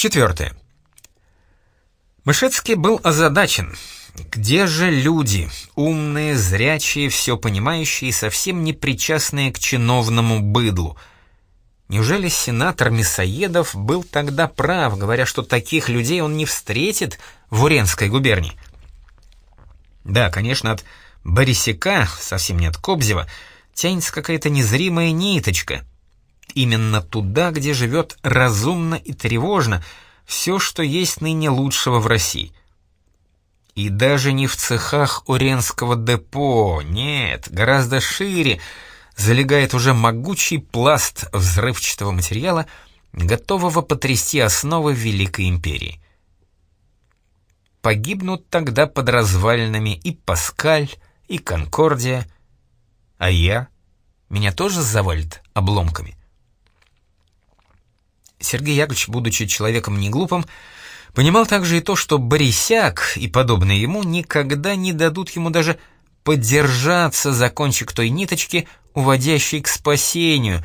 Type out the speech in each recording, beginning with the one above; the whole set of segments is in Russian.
Четвертое. Мышецкий был озадачен. Где же люди, умные, зрячие, все понимающие и совсем не причастные к чиновному быдлу? Неужели сенатор Мясоедов был тогда прав, говоря, что таких людей он не встретит в Уренской губернии? Да, конечно, от Борисяка, совсем не от Кобзева, тянется какая-то незримая ниточка. Именно туда, где живет разумно и тревожно все, что есть ныне лучшего в России. И даже не в цехах Уренского депо, нет, гораздо шире, залегает уже могучий пласт взрывчатого материала, готового потрясти основы Великой Империи. Погибнут тогда под развалинами и Паскаль, и Конкордия, а я? Меня тоже завалит обломками? Сергей Яковлевич, будучи человеком неглупым, понимал также и то, что Борисяк и подобные ему никогда не дадут ему даже подержаться за кончик той ниточки, уводящей к спасению,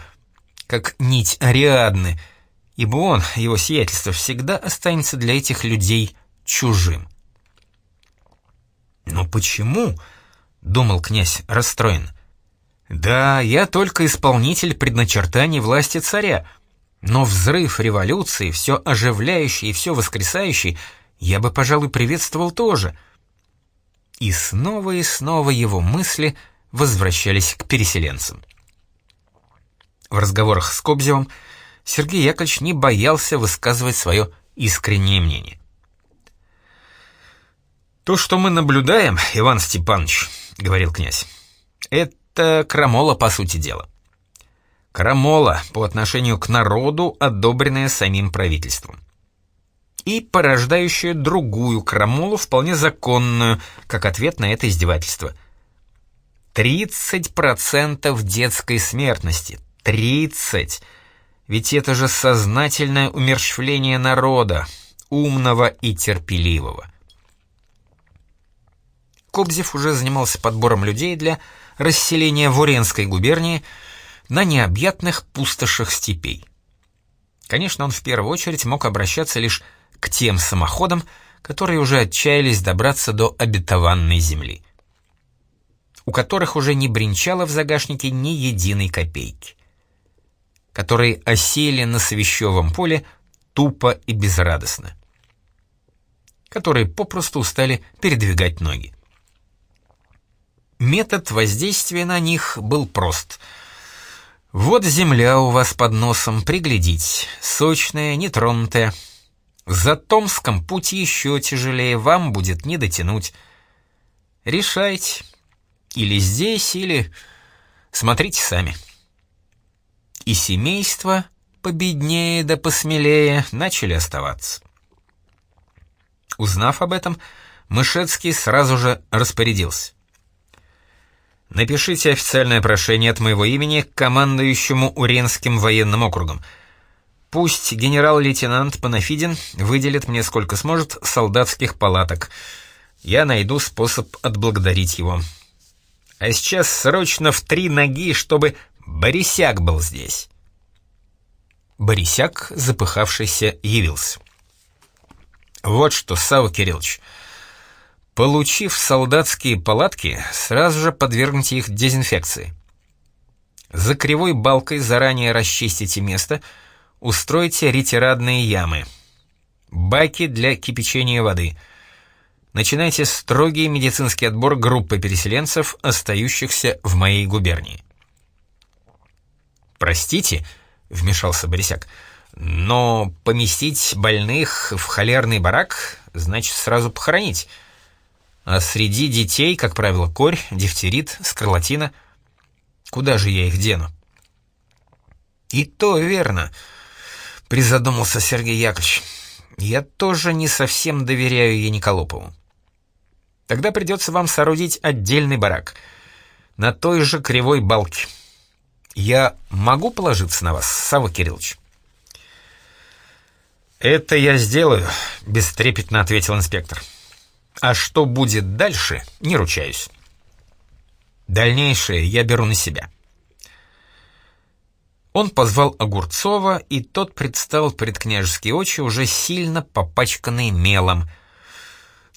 как нить Ариадны, ибо он, его сиятельство, всегда останется для этих людей чужим. «Но почему?» — думал князь расстроен. «Да, я только исполнитель предначертаний власти царя, но взрыв революции, все оживляющий и все воскресающий, я бы, пожалуй, приветствовал тоже». И снова и снова его мысли возвращались к переселенцам. В разговорах с Кобзевым Сергей Яковлевич не боялся высказывать свое искреннее мнение. «То, что мы наблюдаем, Иван Степанович», — говорил князь, — «это крамола, по сути дела. Крамола по отношению к народу, одобренная самим правительством. И порождающая другую крамолу, вполне законную, как ответ на это издевательство. 30% детской смертности. 30! Ведь это же сознательное умерщвление народа, умного и терпеливого. Кобзев уже занимался подбором людей для расселения в Уренской губернии на необъятных пустошах степей. Конечно, он в первую очередь мог обращаться лишь к тем самоходам, которые уже отчаялись добраться до обетованной земли, у которых уже не бренчало в загашнике ни единой копейки, которые осели на свящевом поле тупо и безрадостно, которые попросту устали передвигать ноги. Метод воздействия на них был прост. Вот земля у вас под носом, приглядить, сочная, нетронутая. За Томском путь еще тяжелее, вам будет не дотянуть. Решайте. Или здесь, или... Смотрите сами. И семейства, победнее да посмелее, начали оставаться. Узнав об этом, Мышецкий сразу же распорядился. Напишите официальное прошение от моего имени к командующему Уренским военным округом. Пусть генерал-лейтенант Панафидин выделит мне сколько сможет солдатских палаток. Я найду способ отблагодарить его. А сейчас срочно в три ноги, чтобы Борисяк был здесь. Борисяк, запыхавшийся, явился. «Вот что, Савва Кириллович, — Получив солдатские палатки, сразу же подвергните их дезинфекции. За кривой балкой заранее расчистите место, устройте ретирадные ямы. Баки для кипячения воды. Начинайте строгий медицинский отбор группы переселенцев, остающихся в моей губернии. «Простите», — вмешался Борисяк, — «но поместить больных в холерный барак значит сразу похоронить». А среди детей, как правило, корь, дифтерит, скарлатина. Куда же я их дену? И то верно, призадумался Сергей Яковлевич. Я тоже не совсем доверяю Яниколопову. Тогда придется вам соорудить отдельный барак на той же кривой балке. Я могу положиться на вас, Савва Кириллович? «Это я сделаю», — бестрепетно ответил инспектор. А что будет дальше, не ручаюсь. Дальнейшее я беру на себя. Он позвал Огурцова, и тот предстал пред княжеские очи, уже сильно попачканный мелом.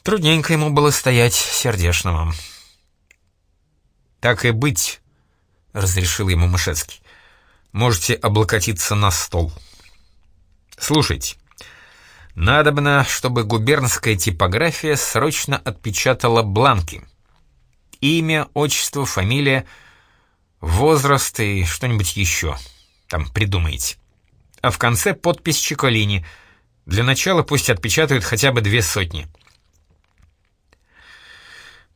Трудненько ему было стоять сердешного. «Так и быть», — разрешил ему Мышецкий. «Можете облокотиться на стол». «Слушайте, надобно, чтобы губернская типография срочно отпечатала бланки. Имя, отчество, фамилия, возраст и что-нибудь еще. Там придумаете. А в конце подпись Чеколини. Для начала пусть отпечатают хотя бы две сотни».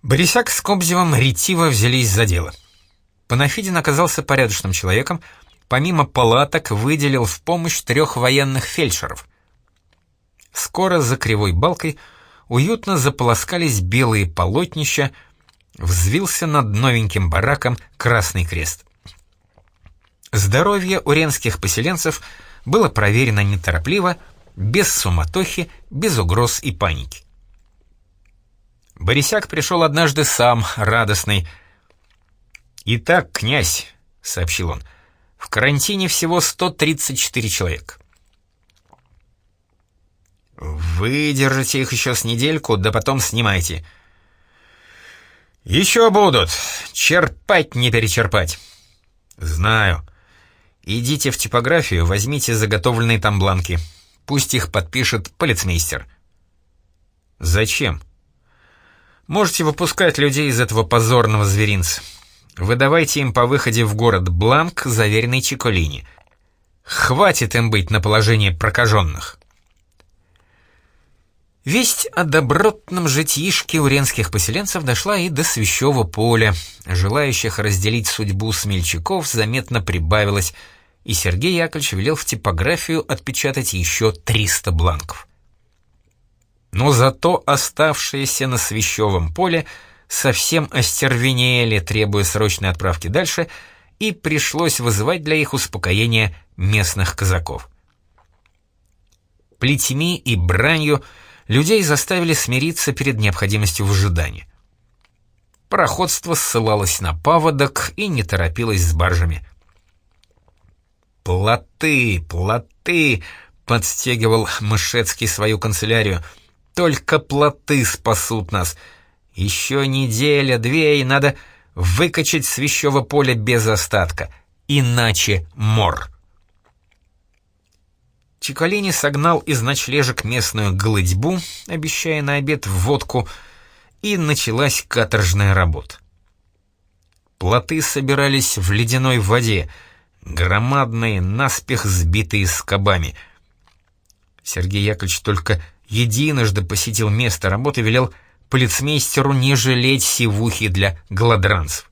Борисяк с Кобзевым ретиво взялись за дело. Панафидин оказался порядочным человеком, помимо палаток выделил в помощь трех военных фельдшеров. Скоро за кривой балкой уютно заполоскались белые полотнища, взвился над новеньким бараком Красный Крест. Здоровье уренских поселенцев было проверено неторопливо, без суматохи, без угроз и паники. Борисяк пришел однажды сам, радостный. «Итак, князь», — сообщил он, — «в карантине всего 134 человека». «Выдержите их еще с недельку, да потом снимайте». «Еще будут. Черпать не перечерпать». «Знаю. Идите в типографию, возьмите заготовленные там бланки. Пусть их подпишет полицмейстер». «Зачем?» Можете выпускать людей из этого позорного зверинца. Выдавайте им по выходе в город бланк, заверенный Чеколини. Хватит им быть на положении прокаженных. Весть о добротном житишке уренских поселенцев дошла и до Свящего поля. Желающих разделить судьбу смельчаков заметно прибавилось, и Сергей Яковлевич велел в типографию отпечатать еще 300 бланков но зато оставшиеся на Свящевом поле совсем остервенели, требуя срочной отправки дальше, и пришлось вызывать для их успокоения местных казаков. Плетьми и бранью людей заставили смириться перед необходимостью в ожидании. Пароходство ссылалось на паводок и не торопилось с баржами. «Плоты, плоты!» — подстегивал Мышецкий свою канцелярию — только плоты спасут нас. Еще неделя-две, и надо выкачать с вещего поля без остатка. Иначе мор. Чекалини согнал из ночлежек местную голодьбу, обещая на обед водку, и началась каторжная работа. Плоты собирались в ледяной воде, громадные, наспех сбитые скобами. Сергей Яковлевич только единожды посетил место работы, велел полицмейстеру не жалеть сивухи для голодранцев.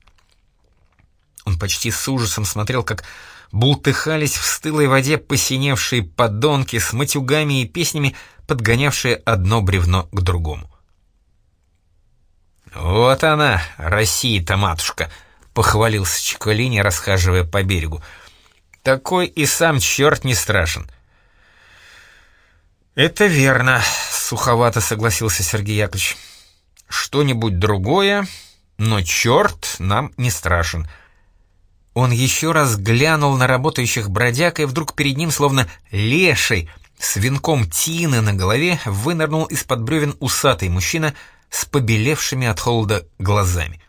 Он почти с ужасом смотрел, как бултыхались в стылой воде посиневшие подонки с матюгами и песнями, подгонявшие одно бревно к другому. «Вот она, Россия-то, матушка!» — похвалился Чекалини, расхаживая по берегу. «Такой и сам черт не страшен!» «Это верно», — суховато согласился Сергей Яковлевич. «Что-нибудь другое, но черт нам не страшен». Он еще раз глянул на работающих бродяг, и вдруг перед ним, словно леший, с венком тины на голове, вынырнул из-под бревен усатый мужчина с побелевшими от холода глазами.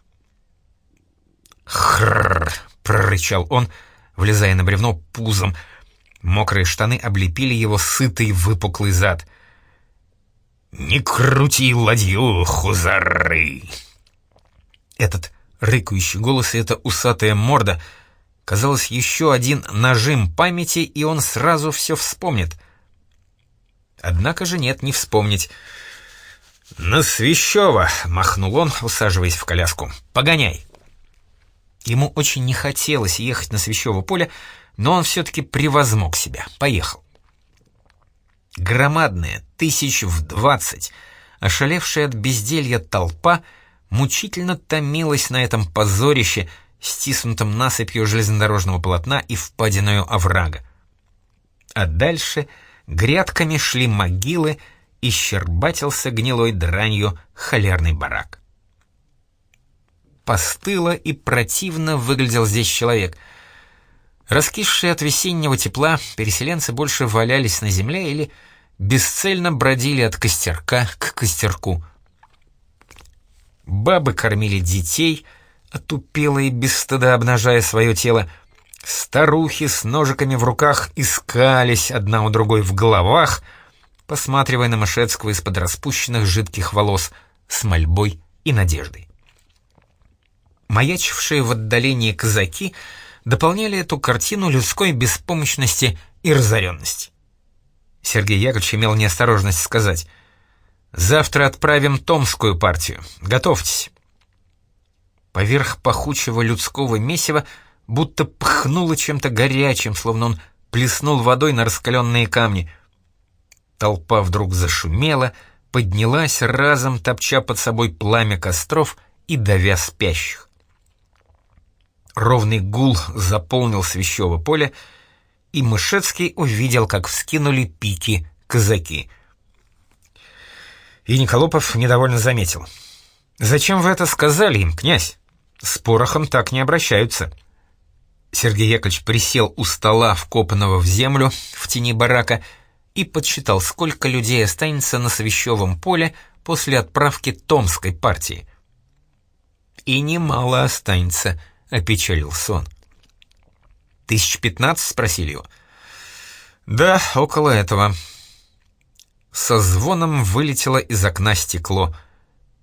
«Хрррр!» — прорычал он, влезая на бревно пузом — Мокрые штаны облепили его сытый выпуклый зад. «Не крути ладью, хузары!» Этот рыкающий голос и эта усатая морда казалось еще один нажим памяти, и он сразу все вспомнит. Однако же нет, не вспомнить. «На Свящева!» — махнул он, усаживаясь в коляску. «Погоняй!» Ему очень не хотелось ехать на Свящево поле, но он все-таки превозмог себя, поехал. Громадная, тысяч в двадцать, ошалевшая от безделья толпа мучительно томилась на этом позорище, стиснутом насыпью железнодорожного полотна и впадиною оврага. А дальше грядками шли могилы, и щербатился гнилой дранью холерный барак. Постыло и противно выглядел здесь человек — Раскисшие от весеннего тепла, переселенцы больше валялись на земле или бесцельно бродили от костерка к костерку. Бабы кормили детей, отупело и без стыда обнажая свое тело. Старухи с ножиками в руках искались одна у другой в головах, посматривая на Мышецкого из-под распущенных жидких волос с мольбой и надеждой. Маячившие в отдалении казаки — дополняли эту картину людской беспомощности и разоренности. Сергей Яковлевич имел неосторожность сказать «Завтра отправим Томскую партию. Готовьтесь». Поверх пахучего людского месива будто пахнуло чем-то горячим, словно он плеснул водой на раскаленные камни. Толпа вдруг зашумела, поднялась разом, топча под собой пламя костров и давя спящих. Ровный гул заполнил свящево поле, и Мышецкий увидел, как вскинули пики казаки. И Николопов недовольно заметил. «Зачем вы это сказали им, князь? С порохом так не обращаются». Сергей Яковлевич присел у стола, вкопанного в землю, в тени барака, и подсчитал, сколько людей останется на Свящевом поле после отправки Томской партии. И немало останется —— опечалился он. «Тысяч пятнадцать?» — спросили его. «Да, около этого». Со звоном вылетело из окна стекло.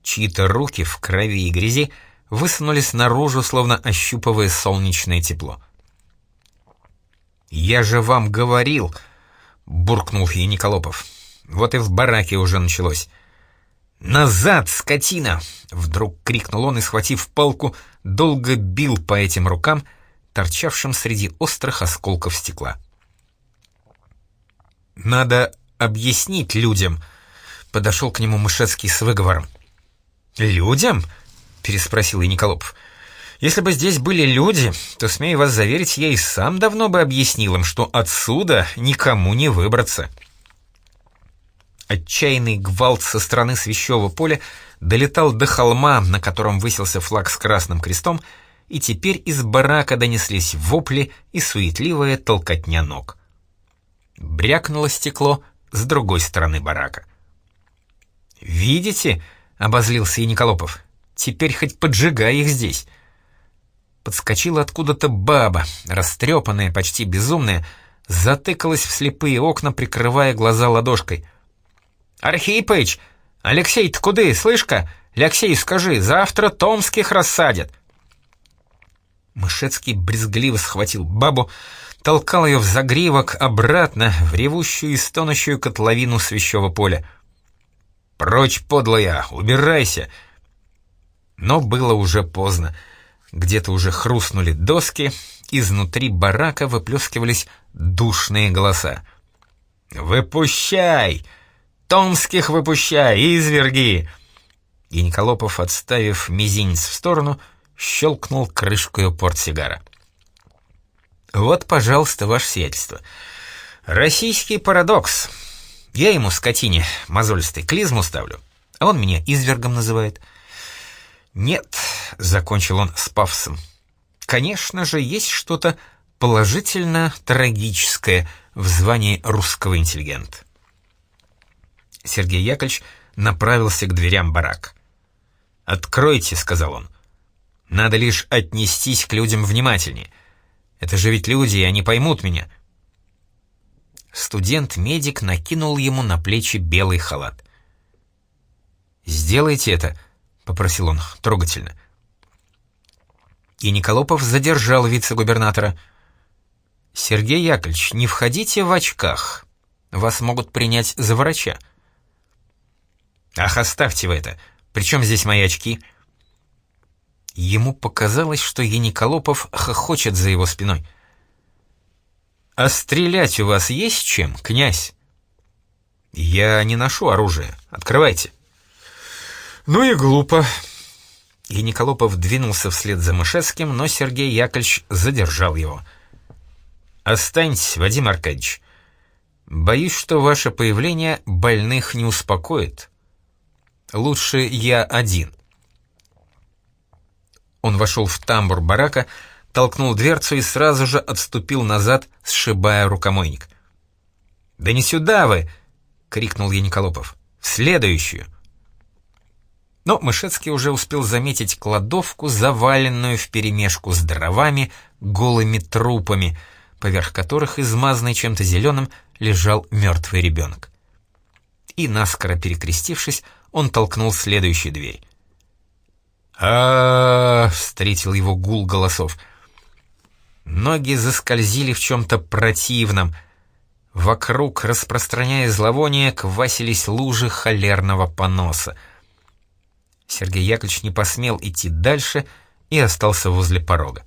Чьи-то руки в крови и грязи высунулись наружу, словно ощупывая солнечное тепло. «Я же вам говорил!» — буркнул Яниколопов. «Вот и в бараке уже началось. «Назад, скотина!» — вдруг крикнул он и, схватив палку, долго бил по этим рукам, торчавшим среди острых осколков стекла. «Надо объяснить людям», — подошел к нему Мышецкий с выговором. «Людям?» — переспросил и Николопов. «Если бы здесь были люди, то, смею вас заверить, я и сам давно бы объяснил им, что отсюда никому не выбраться». Отчаянный гвалт со стороны свящевого поля долетал до холма, на котором высился флаг с красным крестом, и теперь из барака донеслись вопли и суетливая толкотня ног. Брякнуло стекло с другой стороны барака. «Видите?» — обозлился и Николопов. «Теперь хоть поджигай их здесь». Подскочила откуда-то баба, растрепанная, почти безумная, затыкалась в слепые окна, прикрывая глаза ладошкой — «Архипыч! Алексей, ты куды, слышь-ка? Алексей, скажи, завтра томских рассадят!» Мышецкий брезгливо схватил бабу, толкал ее в загривок обратно в ревущую и стонущую котловину свящего поля. «Прочь, подлая, убирайся!» Но было уже поздно. Где-то уже хрустнули доски, изнутри барака выплескивались душные голоса. «Выпущай!» Томских выпущай, изверги!» И Николопов, отставив мизинец в сторону, щелкнул крышкой портсигара. «Вот, пожалуйста, ваше сиятельство. Российский парадокс. Я ему, скотине, мозолистой, клизму ставлю, а он меня извергом называет». «Нет», — закончил он с пафосом, — «конечно же, есть что-то положительно трагическое в звании русского интеллигента. Сергей Яковлевич направился к дверям барак. «Откройте», — сказал он. «Надо лишь отнестись к людям внимательнее. Это же ведь люди, и они поймут меня». Студент-медик накинул ему на плечи белый халат. «Сделайте это», — попросил он трогательно. И Николопов задержал вице-губернатора. «Сергей Яковлевич, не входите в очках. Вас могут принять за врача». «Ах, оставьте вы это! Причем здесь мои очки?» Ему показалось, что Яниколопов хохочет за его спиной. «А стрелять у вас есть чем, князь?» «Я не ношу оружие. Открывайте». «Ну и глупо». Яниколопов двинулся вслед за Мышецким, но Сергей Яковлевич задержал его. «Останьтесь, Вадим Аркадьевич. Боюсь, что ваше появление больных не успокоит. Лучше я один». Он вошел в тамбур барака, толкнул дверцу и сразу же отступил назад, сшибая рукомойник. «Да не сюда вы!» — крикнул Яниколопов. «В следующую!» Но Мышецкий уже успел заметить кладовку, заваленную вперемешку с дровами, голыми трупами, поверх которых, измазанный чем-то зеленым, лежал мертвый ребенок. И, наскоро перекрестившись, он толкнул следующую дверь. А, встретил его гул голосов. Ноги заскользили в чем-то противном. Вокруг, распространяя зловоние, квасились лужи холерного поноса. Сергей Яковлевич не посмел идти дальше и остался возле порога.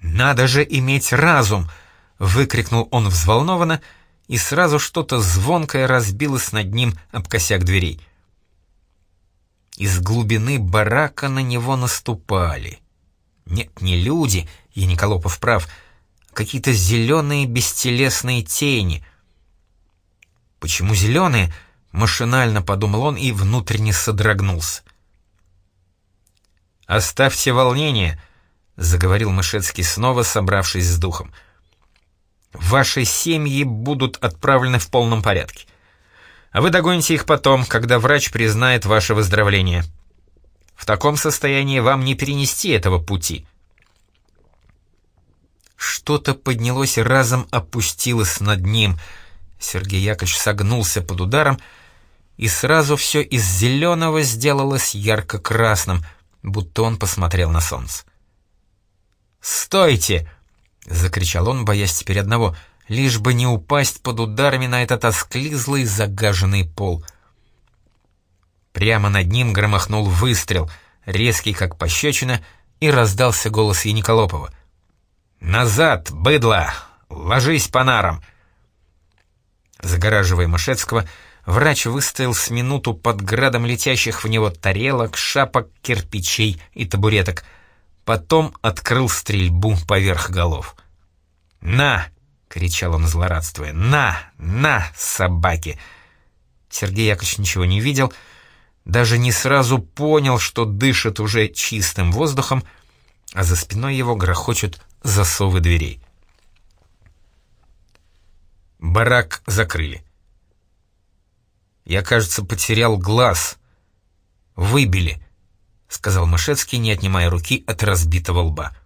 «Надо же иметь разум!» — выкрикнул он взволнованно, и сразу что-то звонкое разбилось над ним об косяк дверей. Из глубины барака на него наступали. Нет, не люди, и Николопов прав, какие-то зеленые бестелесные тени. Почему зеленые? Машинально подумал он и внутренне содрогнулся. «Оставьте волнение», — заговорил Мышецкий снова, собравшись с духом. «Ваши семьи будут отправлены в полном порядке. А вы догоните их потом, когда врач признает ваше выздоровление. В таком состоянии вам не перенести этого пути». Что-то поднялось разом опустилось над ним. Сергей Яковлевич согнулся под ударом, и сразу все из зеленого сделалось ярко-красным, будто он посмотрел на солнце. «Стойте!» — закричал он, боясь теперь одного, лишь бы не упасть под ударами на этот осклизлый загаженный пол. Прямо над ним громохнул выстрел, резкий как пощечина, и раздался голос Яниколопова — «Назад, быдло! Ложись по нарам!» Загораживая Мышецкого, врач выстоял с минуту под градом летящих в него тарелок, шапок, кирпичей и табуреток. Потом открыл стрельбу поверх голов. «На!» — кричал он злорадствуя. «На! На, собаки!» Сергей Яковлевич ничего не видел, даже не сразу понял, что дышит уже чистым воздухом, а за спиной его грохочут засовы дверей. Барак закрыли. «Я, кажется, потерял глаз. Выбили», — сказал Мышецкий, не отнимая руки от разбитого лба.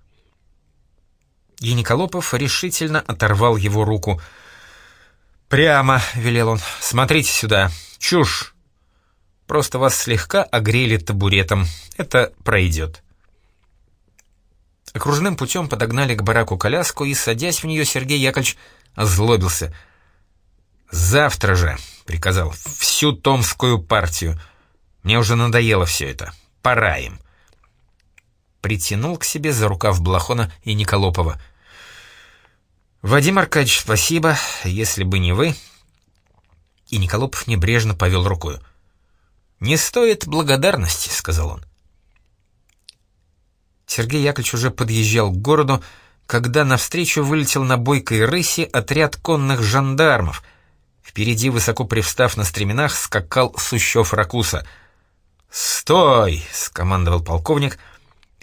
Яниколопов решительно оторвал его руку. «Прямо», — велел он, — «смотрите сюда. Чушь. Просто вас слегка огрели табуретом. Это пройдет». Окружным путем подогнали к бараку коляску, и, садясь в нее, Сергей Яковлевич озлобился. «Завтра же», — приказал, — «всю томскую партию. Мне уже надоело все это. Пора им». Притянул к себе за рукав Блохона и Николопова. «Вадим Аркадьевич, спасибо, если бы не вы...» И Николопов небрежно повел рукою. «Не стоит благодарности», — сказал он. Сергей Яковлевич уже подъезжал к городу, когда навстречу вылетел на бойкой рыси отряд конных жандармов. Впереди, высоко привстав на стременах, скакал Сущев Ракуса. «Стой!» — скомандовал полковник,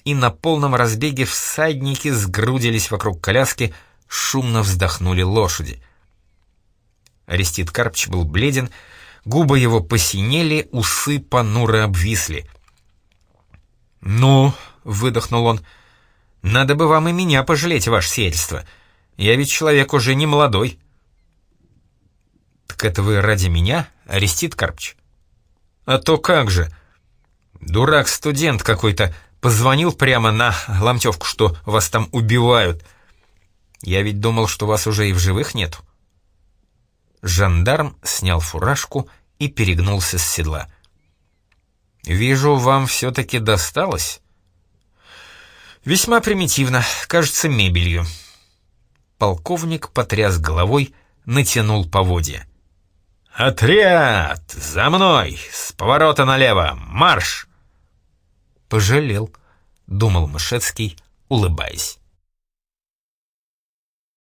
и на полном разбеге всадники сгрудились вокруг коляски, шумно вздохнули лошади. Арестит Карпч был бледен, губы его посинели, усы понуро обвисли. «Ну, — выдохнул он. «Надо бы вам и меня пожалеть, ваше сельство. Я ведь человек уже не молодой». «Так это вы ради меня, Арестит Карпч?» «А то как же! Дурак-студент какой-то позвонил прямо на ломтевку, что вас там убивают. Я ведь думал, что вас уже и в живых нету». Жандарм снял фуражку и перегнулся с седла. «Вижу, вам все-таки досталось?» Весьма примитивно, кажется, мебелью. Полковник потряс головой, натянул поводья. «Отряд! За мной! С поворота налево! Марш!» «Пожалел», — думал Мышецкий, улыбаясь.